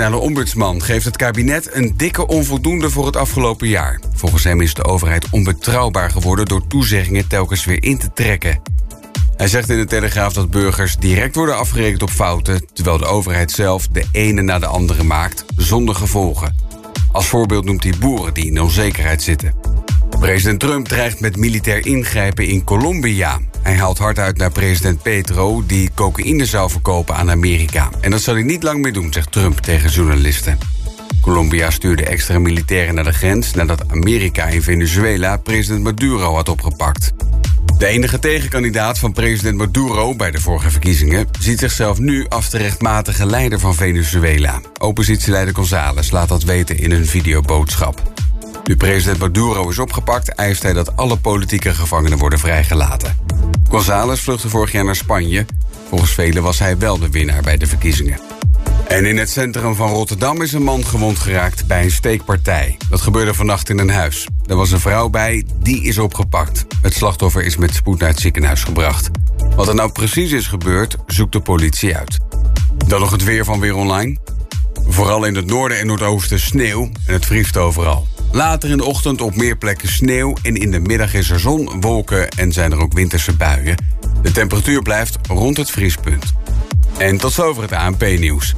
Nationale ombudsman geeft het kabinet een dikke onvoldoende voor het afgelopen jaar. Volgens hem is de overheid onbetrouwbaar geworden door toezeggingen telkens weer in te trekken. Hij zegt in de Telegraaf dat burgers direct worden afgerekend op fouten, terwijl de overheid zelf de ene na de andere maakt, zonder gevolgen. Als voorbeeld noemt hij boeren die in onzekerheid zitten. President Trump dreigt met militair ingrijpen in Colombia. Hij haalt hard uit naar president Petro, die cocaïne zou verkopen aan Amerika. En dat zal hij niet lang meer doen, zegt Trump tegen journalisten. Colombia stuurde extra militairen naar de grens nadat Amerika in Venezuela president Maduro had opgepakt. De enige tegenkandidaat van president Maduro bij de vorige verkiezingen ziet zichzelf nu als de rechtmatige leider van Venezuela. Oppositieleider González laat dat weten in een videoboodschap. Nu president Maduro is opgepakt, eist hij dat alle politieke gevangenen worden vrijgelaten. González vluchtte vorig jaar naar Spanje. Volgens velen was hij wel de winnaar bij de verkiezingen. En in het centrum van Rotterdam is een man gewond geraakt bij een steekpartij. Dat gebeurde vannacht in een huis. Er was een vrouw bij, die is opgepakt. Het slachtoffer is met spoed naar het ziekenhuis gebracht. Wat er nou precies is gebeurd, zoekt de politie uit. Dan nog het weer van Weer Online. Vooral in het noorden en noordoosten sneeuw en het vriest overal. Later in de ochtend op meer plekken sneeuw en in de middag is er zon, wolken en zijn er ook winterse buien. De temperatuur blijft rond het vriespunt. En tot zover het ANP-nieuws.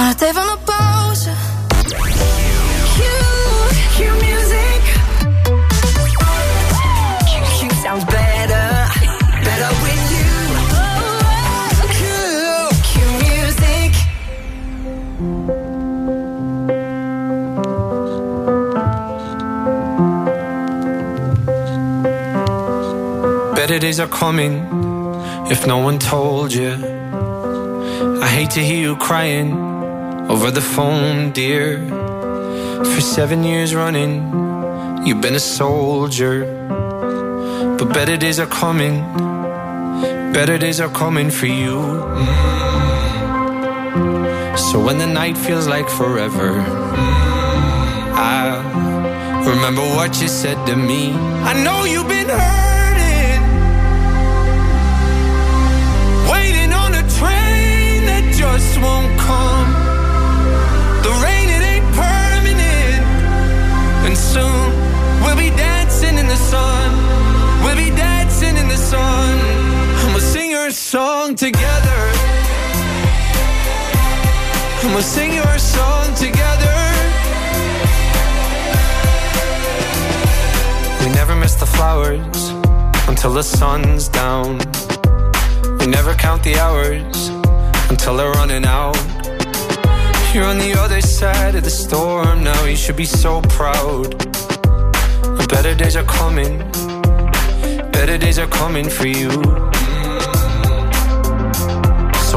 Partevano pause. Q, Q music. Q, Q sounds better, better with you. Q, Q music. Better days are coming. If no one told you, I hate to hear you crying over the phone, dear. For seven years running, you've been a soldier. But better days are coming, better days are coming for you. Mm. So when the night feels like forever, mm, I remember what you said to me. I know you've been hurt. just won't song together. We'll sing your song together. We never miss the flowers until the sun's down. We never count the hours until they're running out. You're on the other side of the storm now, you should be so proud. Better days are coming, better days are coming for you.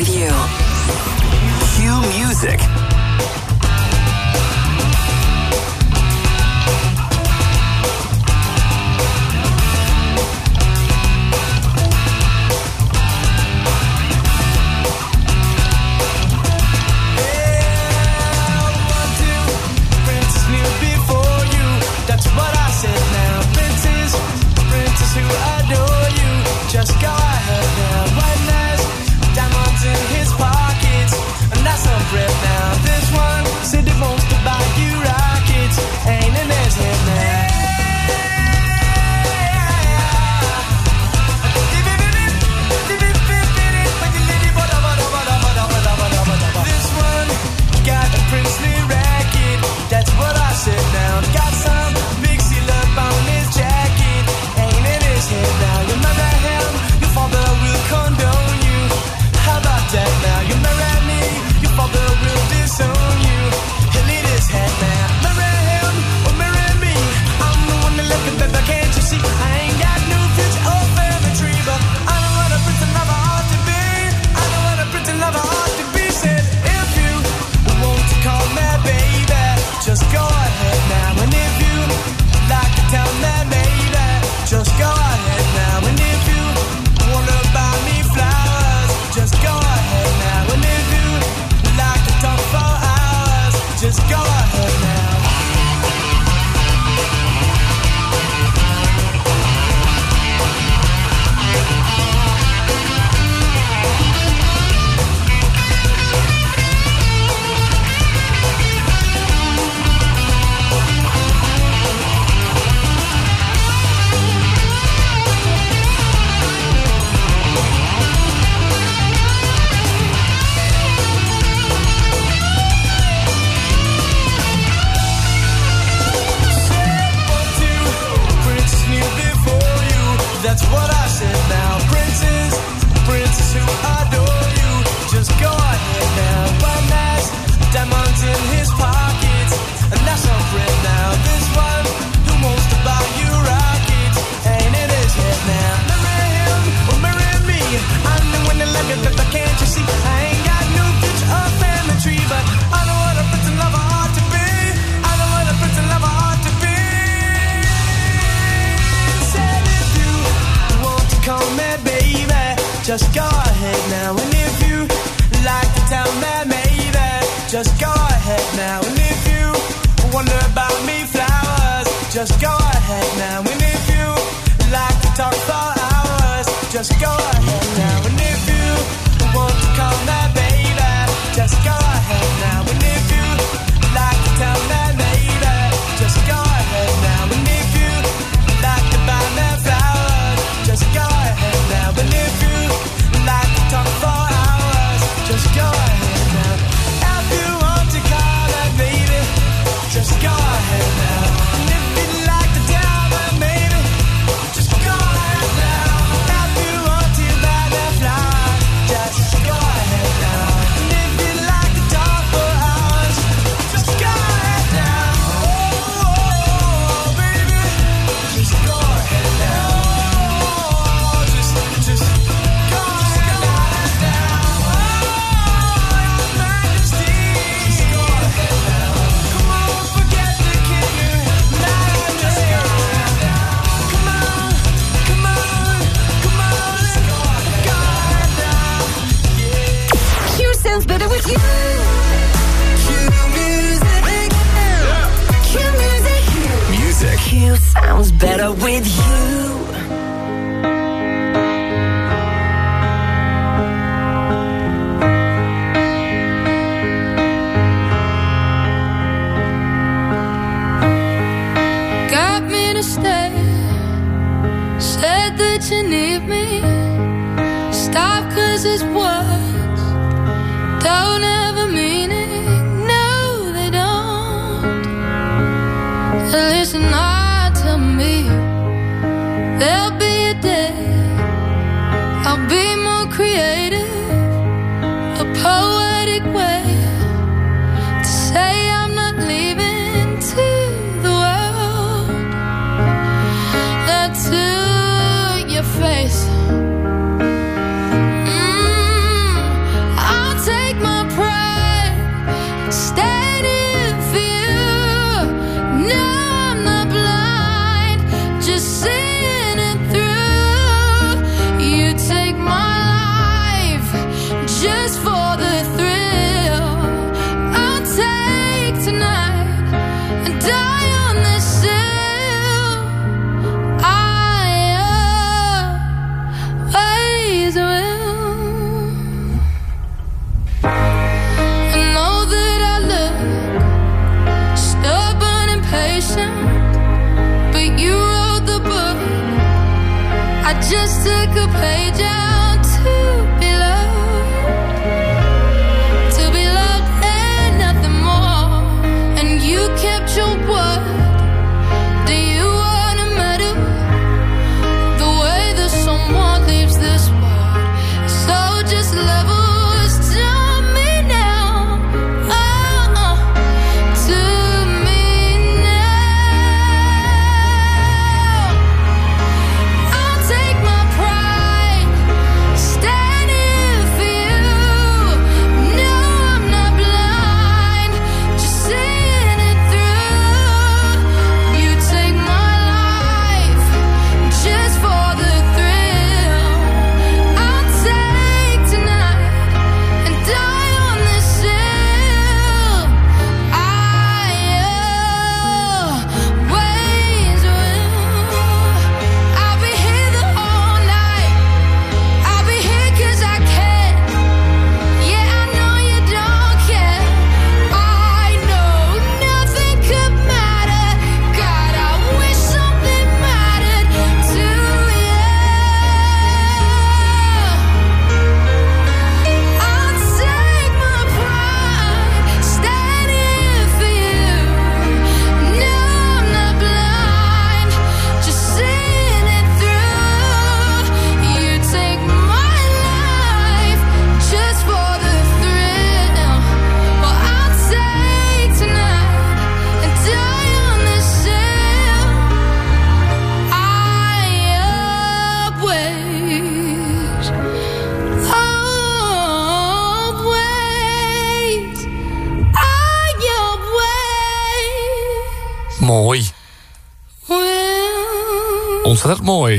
with you. Q Music. That's what I said now. Princes, princes who I talk for hours. Just go ahead now sounds better with you. said that you need me. Stop, cause it's what. Took a page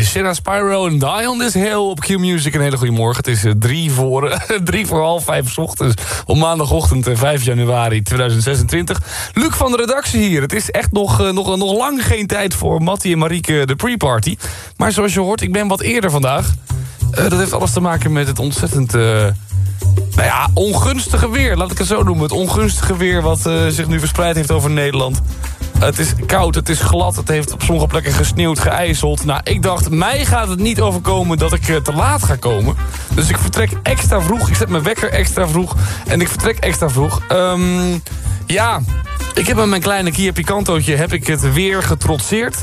Sarah Spyro en Die on This Hill op Q-Music. Een hele goede morgen. Het is eh, drie voor, drie voor half vijf ochtends. Op maandagochtend eh, 5 januari 2026. Luc van de redactie hier. Het is echt nog, eh, nog, nog lang geen tijd voor Mattie en Marieke de pre-party. Maar zoals je hoort, ik ben wat eerder vandaag. Eh, dat heeft alles te maken met het ontzettend... eh, nou ja, ongunstige weer, laat ik het zo noemen. Het ongunstige weer wat eh, zich nu verspreid heeft over Nederland. Het is koud, het is glad, het heeft op sommige plekken gesneeuwd, geijzeld. Nou, ik dacht, mij gaat het niet overkomen dat ik eh, te laat ga komen. Dus ik vertrek extra vroeg, ik zet mijn wekker extra vroeg en ik vertrek extra vroeg. Ehm, ja, ik heb met mijn kleine Kia Picantootje heb ik het weer getrotseerd.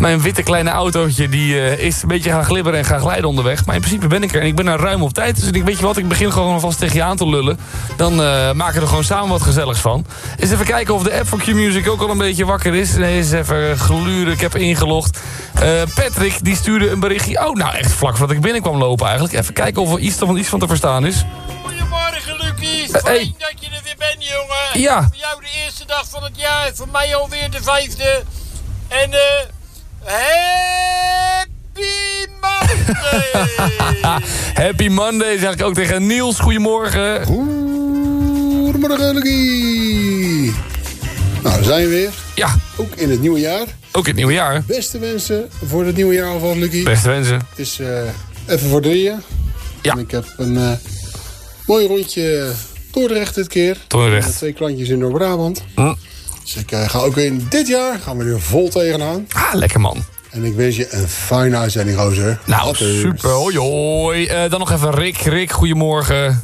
Mijn witte kleine autootje die, eh, is een beetje gaan glibberen en gaan glijden onderweg. Maar in principe ben ik er en ik ben er ruim op tijd. Dus ik denk, weet je wat, ik begin gewoon alvast tegen je aan te lullen. Dan eh, maken we er gewoon samen wat gezelligs van. Eens even kijken of de app van Q-Music ook al een beetje wakker is. Nee, eens even gluren, ik heb ingelogd. Eh, Patrick, die stuurde een berichtje. Oh, nou echt vlak voordat ik binnenkwam lopen eigenlijk. Even kijken of er iets van, iets van te verstaan is. Goedemorgen, Lucie. Hey. Fijn dat je er weer bent, jongen. Ja. Voor jou de eerste dag van het jaar. Voor mij alweer de vijfde. En eh... Happy Monday! Happy Monday zeg ik ook tegen Niels. Goedemorgen. Goedemorgen, Lucky. Nou, daar zijn we weer. Ja, Ook in het nieuwe jaar. ook het nieuwe jaar. Beste wensen voor het nieuwe jaar alvast, Lucky. Beste wensen. Het is eh, even voor drieën. Ja. En ik heb een eh, mooi rondje Dordrecht dit keer. Dordrecht. Met twee klantjes in Noord-Brabant. Hm. Dus ik eh, ga ook weer in dit jaar gaan we er vol tegenaan. Ah, lekker man. En ik wens je een fijne uitzending, Rozer. Nou, super. Hoi, hoi. Eh, dan nog even Rick. Rick, goedemorgen.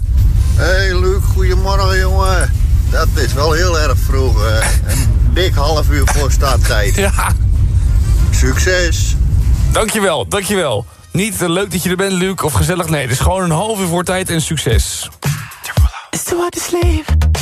Hey, Luc. Goedemorgen, jongen. Dat is wel heel erg vroeg. Een dik half uur voor starttijd. ja. Succes. Dankjewel, dankjewel. Niet eh, leuk dat je er bent, Luc, of gezellig. Nee, het is gewoon een half uur voor tijd en succes. It's too hard to sleep.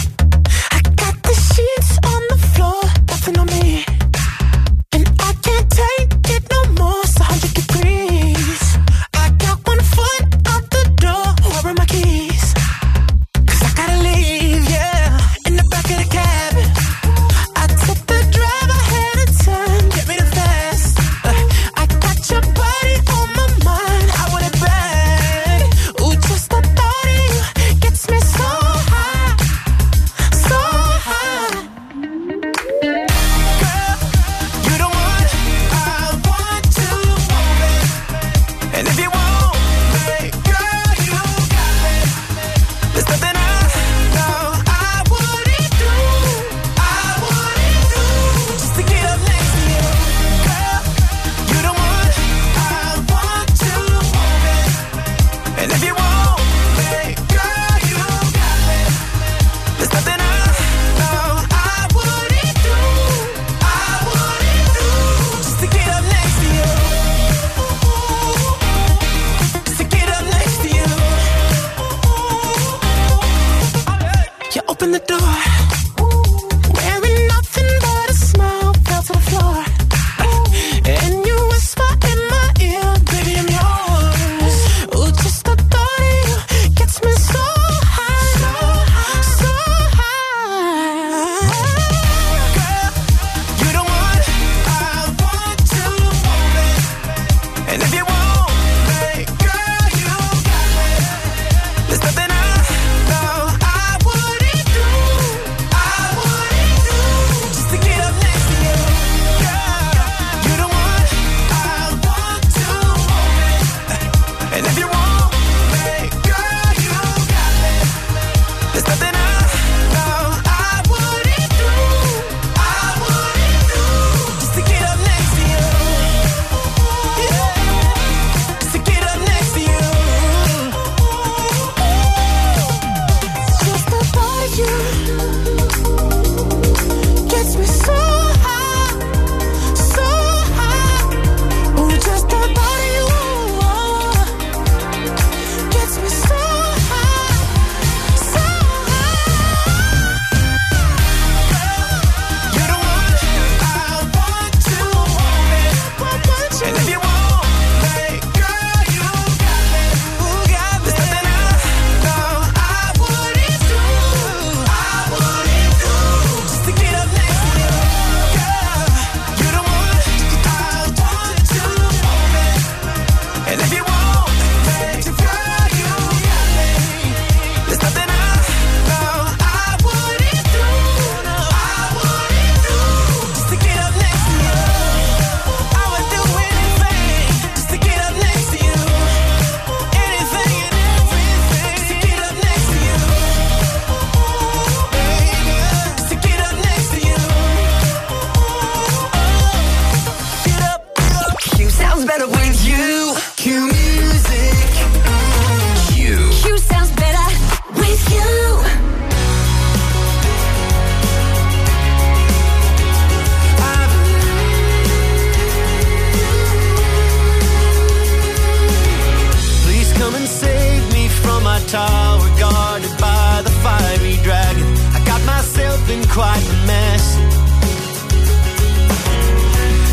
quite a mess.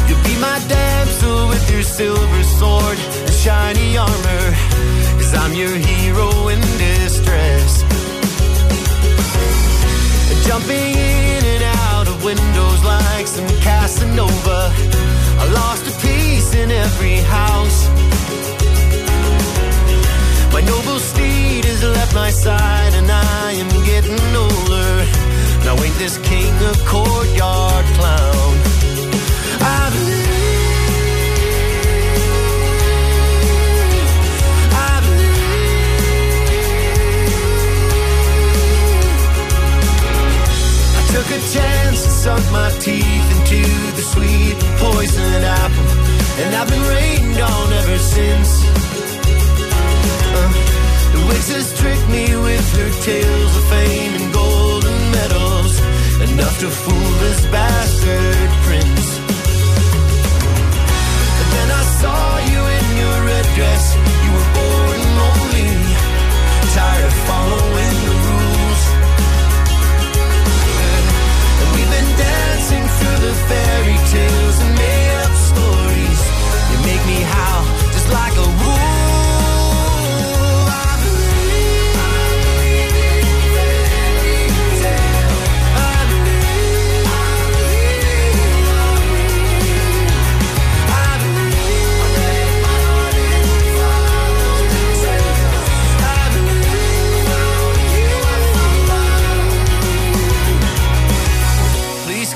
You'll be my damsel with your silver sword and shiny armor, cause I'm your hero in distress. Jumping in and out of windows like some Casanova. I lost a piece in every house. My noble steed has left my side, and I am getting old. Now ain't this king a courtyard clown? I believe. Took a chance and sunk my teeth into the sweet poison apple, and I've been rained on ever since. Uh, the witches tricked me with her tales of fame and gold enough to fool this bastard prince. But then I saw you in your red dress. You were born.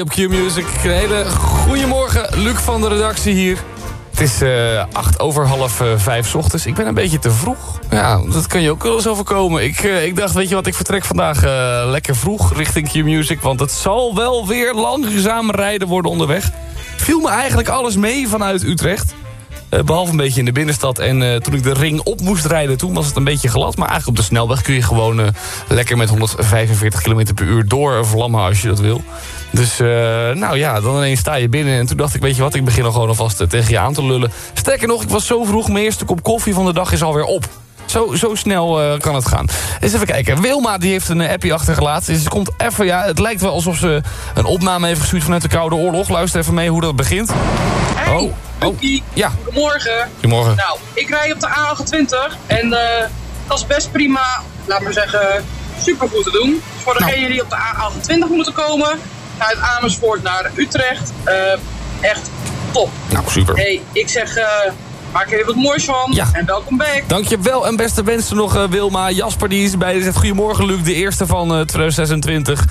Op Q-Music. Een hele goeiemorgen, Luc van de redactie hier. Het is eh, acht over half uh, vijf ochtends. Ik ben een beetje te vroeg. Ja, dat kan je ook wel eens overkomen. Ik, eh, ik dacht, weet je wat, ik vertrek vandaag lekker vroeg richting Q-Music... want het zal wel weer langzaam rijden worden onderweg. Viel me eigenlijk alles mee vanuit Utrecht... Eh, behalve een beetje in de binnenstad. En eh, toen ik de ring op moest rijden, toen was het een beetje glad. Maar eigenlijk op de snelweg kun je gewoon eh, lekker met 145 km per uur door vlammen als je dat wil. Dus nou ja, dan ineens sta je binnen. En toen dacht ik, weet je wat, ik begin al gewoon alvast tegen je aan te lullen. Sterker nog, ik was zo vroeg, mijn eerste kop koffie van de dag is alweer op. Zo, zo snel kan het gaan. Eens even kijken. Wilma die heeft een appje achtergelaten. Dus het komt even, ja, het lijkt wel alsof ze een opname heeft gestuurd vanuit de Koude Oorlog. Luister even mee hoe dat begint. Hey, Oh, Lucky. ja. Goedemorgen. Goedemorgen. Nou, ik rij op de A28 en eh, dat is best prima, laat maar zeggen, supergoed te doen. Dus voor Nou. degenen die op de A28 moeten komen, uit Amersfoort naar Utrecht, eh, echt top. Nou, super. Hey, ik zeg, eh, maak er even wat moois van Ja. en welkom back. Dankjewel en beste wensen nog, eh, Wilma. Jasper die is bij. Zegt goedemorgen, Luc. De eerste van eh 2026.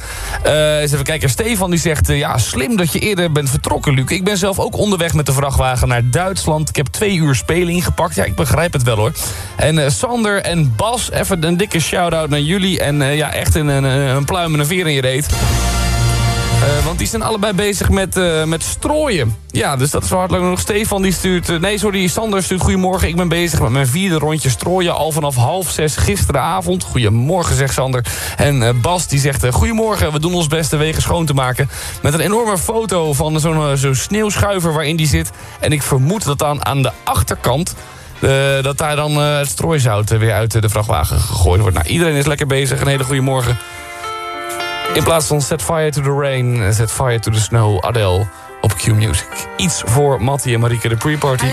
Eh, eens even kijken. Stefan die zegt... eh, ja, slim dat je eerder bent vertrokken, Luc. Ik ben zelf ook onderweg met de vrachtwagen naar Duitsland. Ik heb twee uur spelen ingepakt. Ja, ik begrijp het wel, hoor. En eh, Sander en Bas, even een dikke shout-out naar jullie. En eh, ja, echt een, een, een pluim en een veer in je reet. Eh, want die zijn allebei bezig met, eh, met strooien. Ja, dus dat is wel hartelijk nog. Stefan die stuurt... eh, nee, sorry, Sander stuurt goedemorgen. Ik ben bezig met mijn vierde rondje strooien. Al vanaf half zes gisteravond. Goedemorgen, zegt Sander. En Bas die zegt... goedemorgen, we doen ons best de wegen schoon te maken. Met een enorme foto van zo'n zo'n sneeuwschuiver waarin die zit. En ik vermoed dat dan aan de achterkant... dat daar dan het strooizout weer uit de vrachtwagen gegooid wordt. Nou, iedereen is lekker bezig. Een hele goede morgen. In plaats van Set Fire to the Rain, Set Fire to the Snow, Adele op Q Music. Iets voor Mattie en Marieke de pre-party.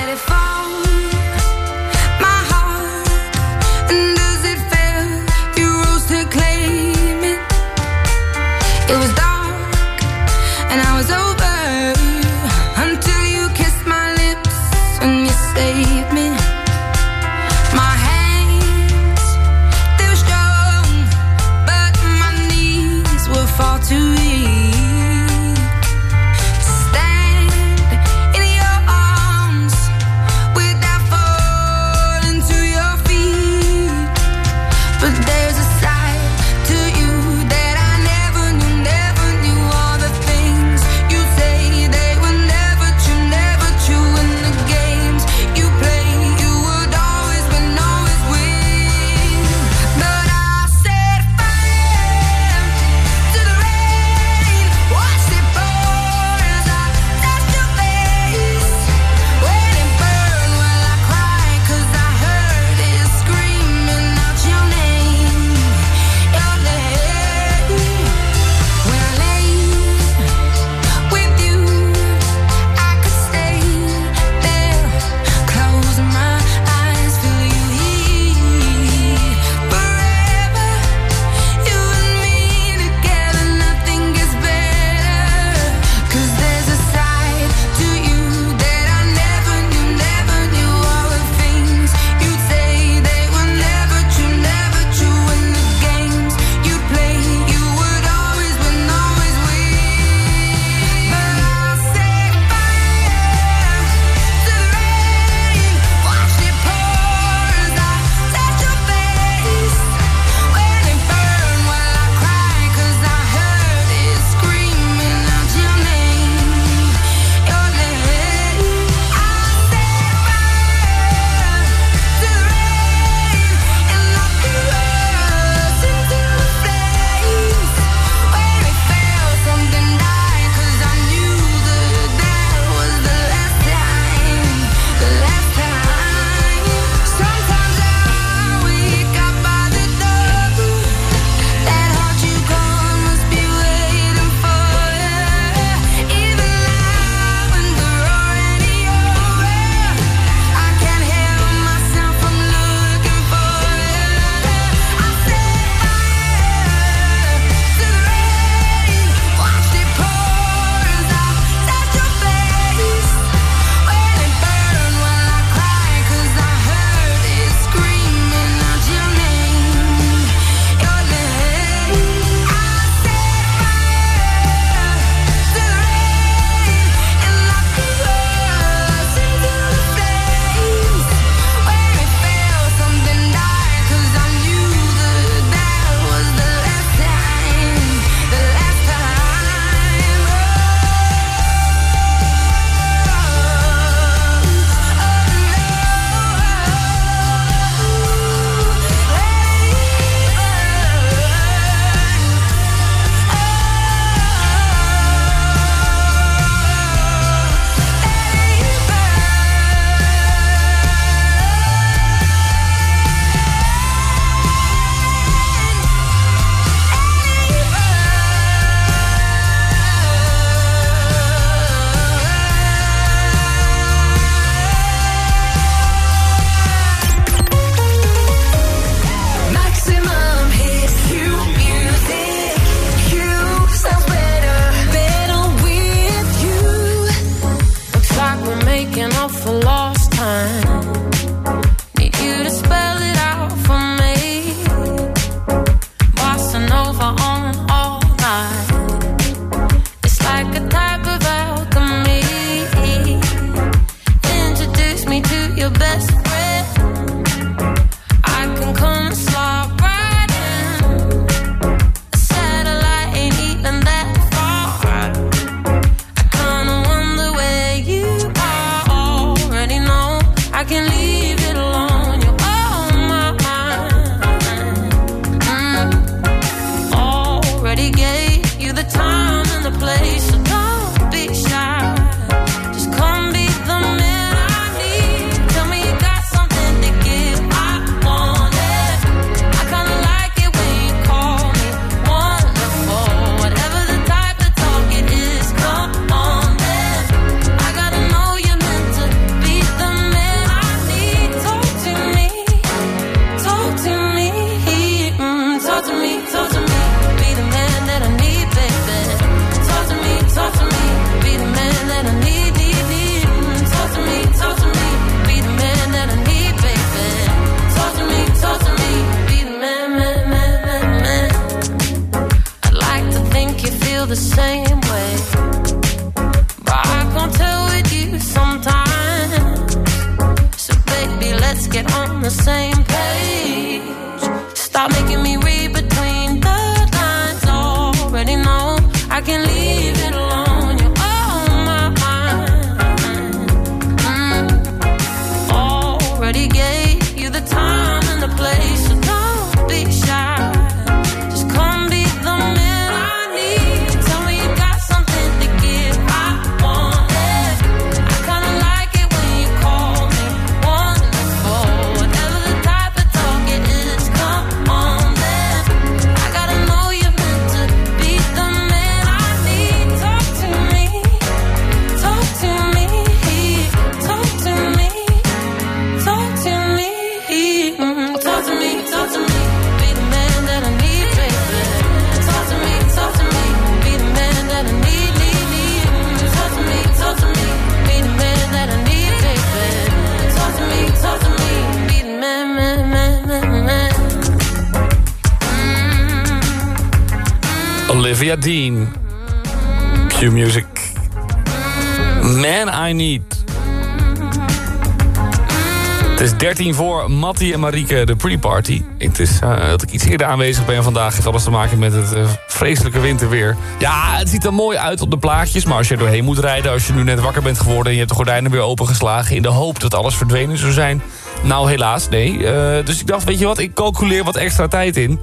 Mattie en Marieke, de pre-party. Het is eh, dat ik iets eerder aanwezig ben vandaag. heeft alles te maken met het eh, vreselijke winterweer. Ja, het ziet er mooi uit op de plaatjes. Maar als je er doorheen moet rijden, als je nu net wakker bent geworden... en je hebt de gordijnen weer opengeslagen... in de hoop dat alles verdwenen zou zijn... Nou, helaas, nee. Eh, dus ik dacht, weet je wat, ik calculeer wat extra tijd in.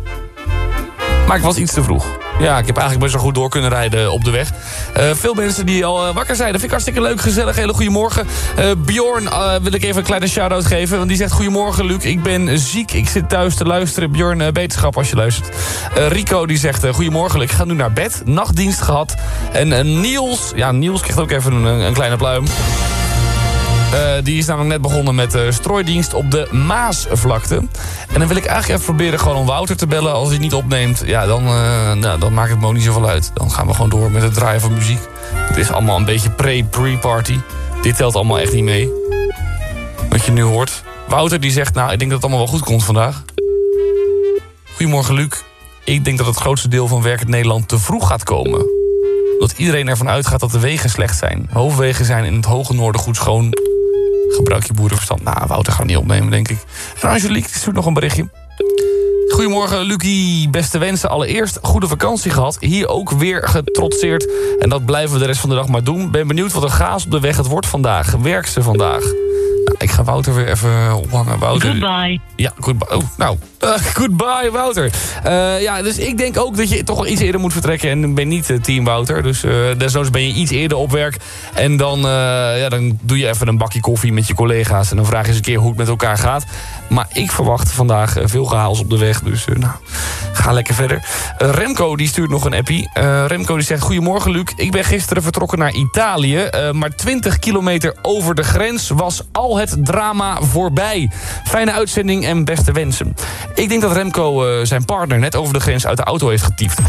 Maar ik was iets te vroeg. Ja, ik heb eigenlijk best wel goed door kunnen rijden op de weg. Eh, veel mensen die al eh, wakker zijn. Dat vind ik hartstikke leuk, gezellig. Hele goedemorgen. Eh Bjorn wil ik even een kleine shout-out geven. Want die zegt, goedemorgen Luc, ik ben ziek. Ik zit thuis te luisteren. Bjorn, beterschap als je luistert. Rico die zegt, goedemorgen Luc, ik ga nu naar bed. Nachtdienst gehad. En Niels, ja Niels krijgt ook even een, een kleine pluim. Eh, die is namelijk net begonnen met uh, strooidienst op de Maasvlakte. En dan wil ik eigenlijk even proberen gewoon om Wouter te bellen. Als hij niet opneemt, ja, dan, eh, nou, dan maakt het me ook niet zoveel uit. Dan gaan we gewoon door met het draaien van muziek. Het is allemaal een beetje pre-pre-party. Dit telt allemaal echt niet mee. Wat je nu hoort. Wouter die zegt, nou, ik denk dat het allemaal wel goed komt vandaag. Goedemorgen, Luc. Ik denk dat het grootste deel van werkend Nederland te vroeg gaat komen. Dat iedereen ervan uitgaat dat de wegen slecht zijn. Hoofdwegen zijn in het hoge noorden goed schoon. Gebruik je boerenverstand. Nou, Wouter gaat niet opnemen, denk ik. En Angelique stuurt nog een berichtje. Goedemorgen, Lucie. Beste wensen. Allereerst goede vakantie gehad. Hier ook weer getrotseerd. En dat blijven we de rest van de dag maar doen. Ben benieuwd wat een gaas op de weg het wordt vandaag. Werk ze vandaag. Nou, ik ga Wouter weer even ophangen. Wouter. Goodbye. Ja, goodbye. Oh, nou, eh, goodbye Wouter. Eh, ja, dus ik denk ook dat je toch iets eerder moet vertrekken. En ik ben niet eh, team Wouter. Dus eh desnoods ben je iets eerder op werk. En dan, ja, dan doe je even een bakje koffie met je collega's. En dan vraag je eens een keer hoe het met elkaar gaat. Maar ik verwacht vandaag veel gehaals op de weg. Dus nou, ga lekker verder. Remco die stuurt nog een appie. Remco die zegt, goedemorgen Luc. Ik ben gisteren vertrokken naar Italië. maar 20 kilometer over de grens was al het drama voorbij. Fijne uitzending en beste wensen. Ik denk dat Remco eh, zijn partner net over de grens uit de auto heeft getiefd.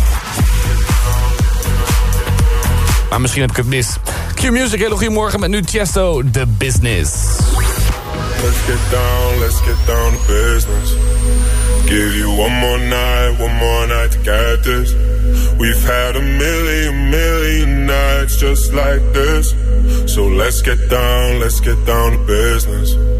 Maar misschien heb ik het mis. Q-Music, hele goedemorgen met nu Tiesto, The Business. Let's get down, let's get down to business. Give you one more night, one more night to get this. We've had a million, million nights just like this. So let's get down, let's get down to business.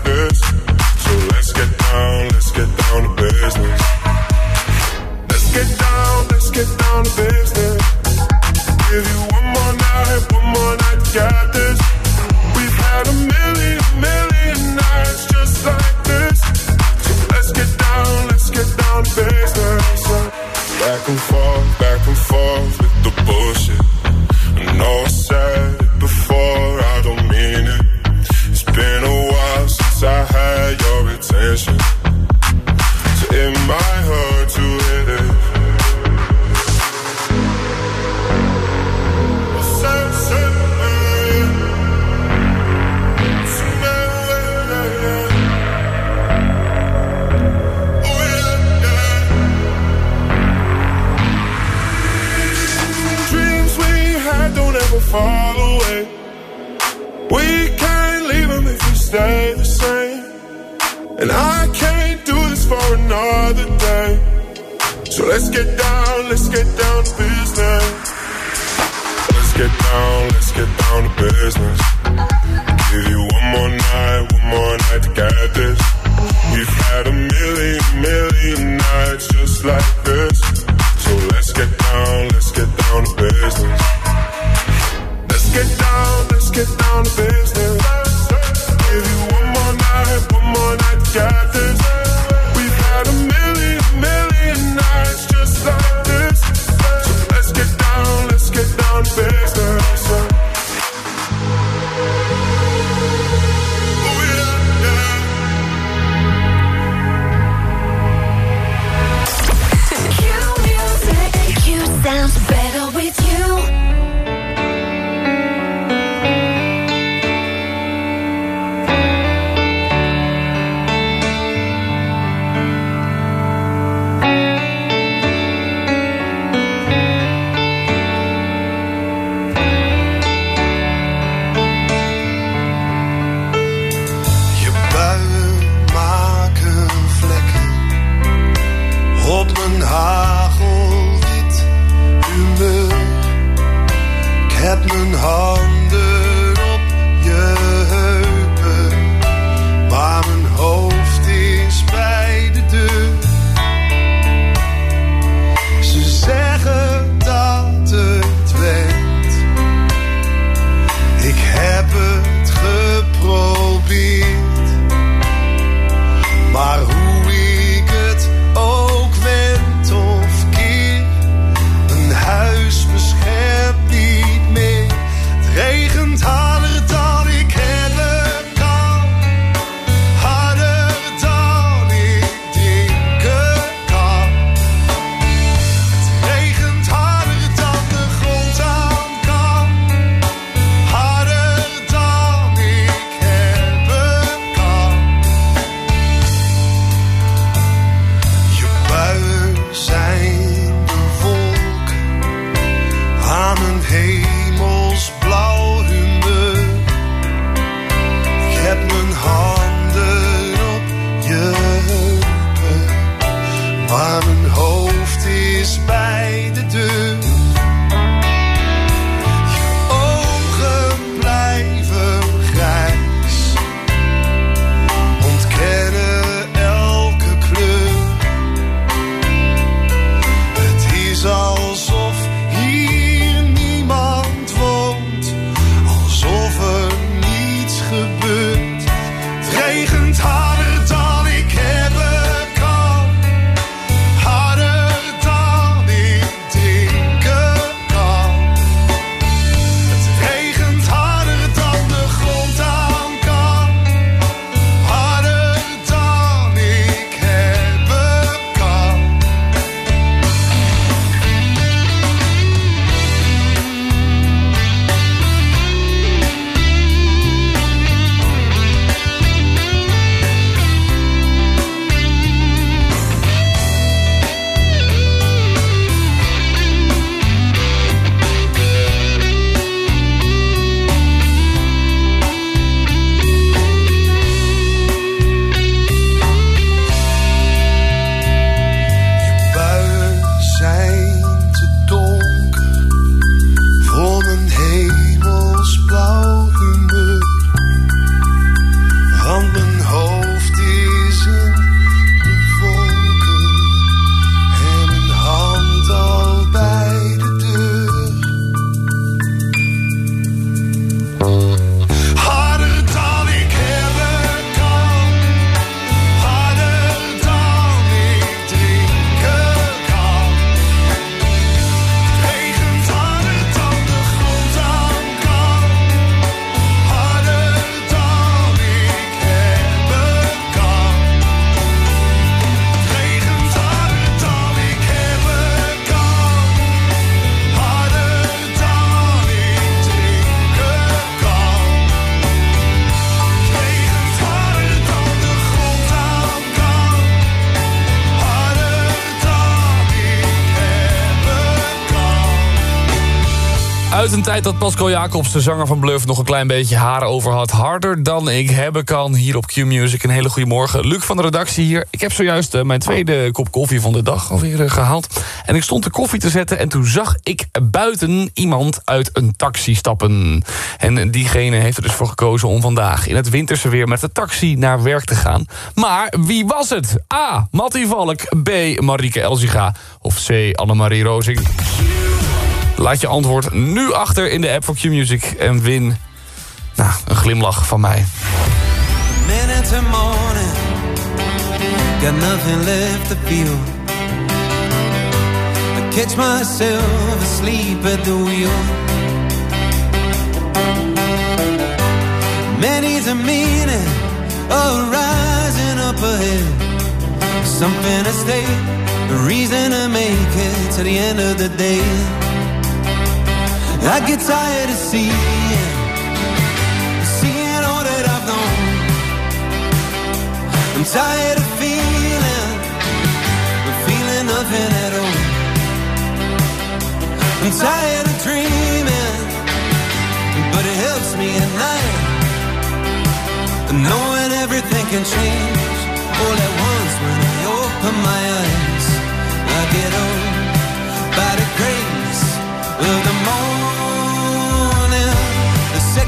down to business. Uit een tijd dat Pascal Jacobs, de zanger van Bluff... nog een klein beetje haar over had. Harder dan ik hebben kan hier op Q-Music. Een hele goede morgen. Luc van de redactie hier. Ik heb zojuist eh, mijn tweede kop koffie van de dag alweer eh, gehaald. En ik stond de koffie te zetten... en toen zag ik buiten iemand uit een taxi stappen. En diegene heeft er dus voor gekozen om vandaag... in het winterse weer met de taxi naar werk te gaan. Maar wie was het? A. Mattie Valk. B. Marieke Elziga. Of C. Annemarie Rozing. Laat je antwoord nu achter in de app van Q-Music en win nou, een glimlach van mij. Got nothing left to feel. I catch myself asleep at the wheel. Many's a meaning of rising up ahead. Something to stay, a reason to make it to the end of the day. I get tired of seeing, seeing all that I've known. I'm tired of feeling, feeling nothing at all. I'm tired of dreaming, but it helps me at night. Knowing everything can change all at once when I open my eyes.